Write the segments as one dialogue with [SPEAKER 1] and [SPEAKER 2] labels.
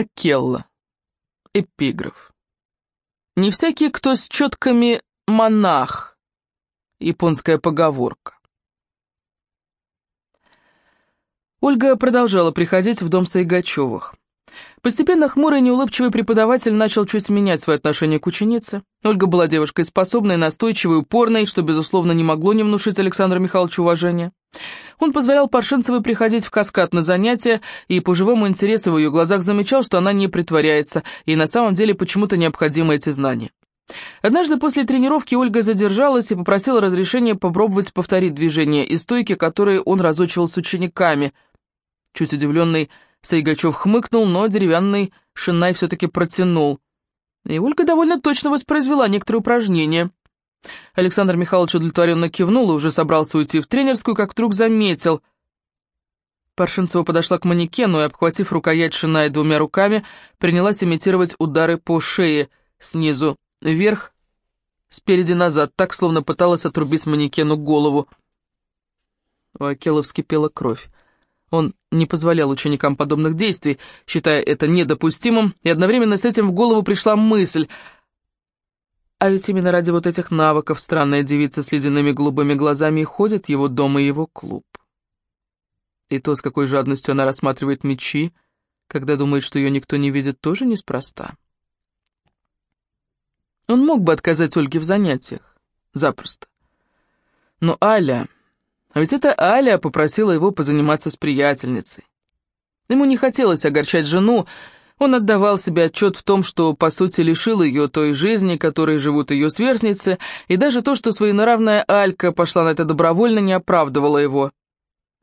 [SPEAKER 1] Акелла. Эпиграф. Не всякий, кто с четками монах. Японская поговорка. Ольга продолжала приходить в дом Сайгачевых. Постепенно хмурый, неулыбчивый преподаватель начал чуть менять свое отношение к ученице. Ольга была девушкой способной, настойчивой, упорной, что, безусловно, не могло не внушить Александру Михайловичу уважения. Он позволял Паршинцевой приходить в каскад на занятия, и по живому интересу в ее глазах замечал, что она не притворяется, и на самом деле почему-то необходимы эти знания. Однажды после тренировки Ольга задержалась и попросила разрешения попробовать повторить движения и стойки, которые он разучивал с учениками. Чуть удивленный Сайгачев хмыкнул, но деревянный шинай все-таки протянул. И Ольга довольно точно воспроизвела некоторые упражнения. Александр Михайлович удовлетворенно кивнул и уже собрался уйти в тренерскую, как вдруг заметил. Паршинцева подошла к манекену и, обхватив рукоять шиная двумя руками, принялась имитировать удары по шее снизу вверх, спереди назад, так, словно пыталась отрубить манекену голову. У Акела вскипела кровь. Он не позволял ученикам подобных действий, считая это недопустимым, и одновременно с этим в голову пришла мысль. А ведь именно ради вот этих навыков странная девица с ледяными голубыми глазами ходит в его дом и его клуб. И то, с какой жадностью она рассматривает мечи, когда думает, что ее никто не видит, тоже неспроста. Он мог бы отказать Ольге в занятиях. Запросто. Но Аля... А ведь это Аля попросила его позаниматься с приятельницей. Ему не хотелось огорчать жену, он отдавал себе отчет в том, что, по сути, лишил ее той жизни, которой живут ее сверстницы, и даже то, что своенравная Алька пошла на это добровольно, не оправдывало его.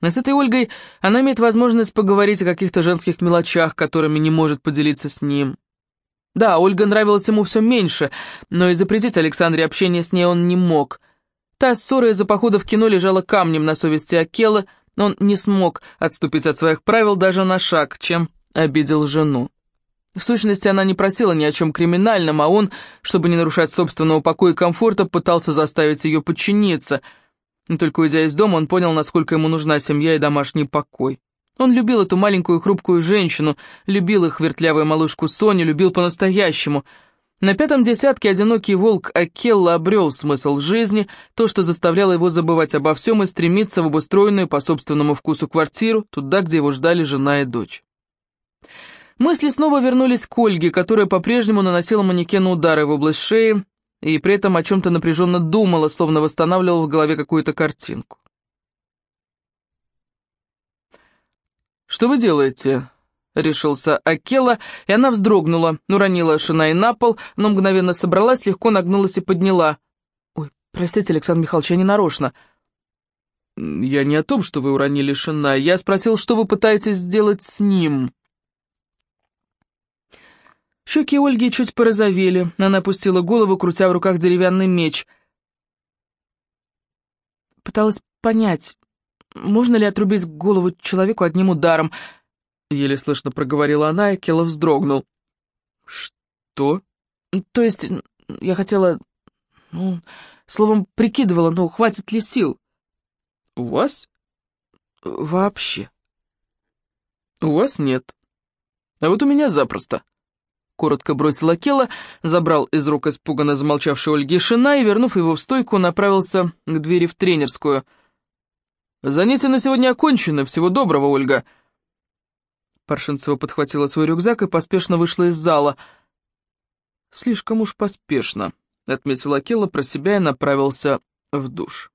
[SPEAKER 1] Но с этой Ольгой она имеет возможность поговорить о каких-то женских мелочах, которыми не может поделиться с ним. Да, Ольга нравилась ему все меньше, но и запретить Александре общение с ней он не мог. Та ссора из-за похода в кино лежала камнем на совести Акелы, но он не смог отступить от своих правил даже на шаг, чем обидел жену. В сущности, она не просила ни о чем криминальном, а он, чтобы не нарушать собственного покоя и комфорта, пытался заставить ее подчиниться. Но только уйдя из дома, он понял, насколько ему нужна семья и домашний покой. Он любил эту маленькую хрупкую женщину, любил их вертлявую малышку Соню, любил по-настоящему — на пятом десятке одинокий волк Акелла обрел смысл жизни, то, что заставляло его забывать обо всем и стремиться в обустроенную по собственному вкусу квартиру, туда, где его ждали жена и дочь. Мысли снова вернулись к Ольге, которая по-прежнему наносила манекену удары в область шеи и при этом о чем-то напряженно думала, словно восстанавливала в голове какую-то картинку. «Что вы делаете?» решился Акела, и она вздрогнула, уронила Шинай на пол, но мгновенно собралась, легко нагнулась и подняла. «Ой, простите, Александр Михайлович, я не нарочно». «Я не о том, что вы уронили Шинай. Я спросил, что вы пытаетесь сделать с ним». Щеки Ольги чуть порозовели, она опустила голову, крутя в руках деревянный меч. Пыталась понять, можно ли отрубить голову человеку одним ударом, — еле слышно проговорила она, и Келла вздрогнул. «Что?» «То есть, я хотела... Ну, словом, прикидывала, ну, хватит ли сил?» «У вас?» «Вообще». «У вас нет. А вот у меня запросто». Коротко бросила Келла, забрал из рук испуганно замолчавшей Ольги Шина и, вернув его в стойку, направился к двери в тренерскую. «Занятия на сегодня окончены. Всего доброго, Ольга». Паршинцева подхватила свой рюкзак и поспешно вышла из зала. «Слишком уж поспешно», — отметила Келла про себя и направился в душ.